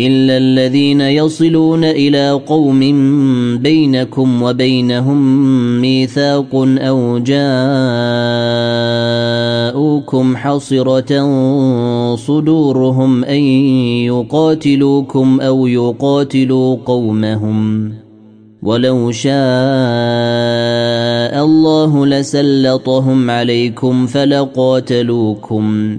الا الذين يصلون إلى قوم بينكم وبينهم ميثاق أو جاءوكم حصره صدورهم ان يقاتلوكم أو يقاتلوا قومهم ولو شاء الله لسلطهم عليكم فلقاتلوكم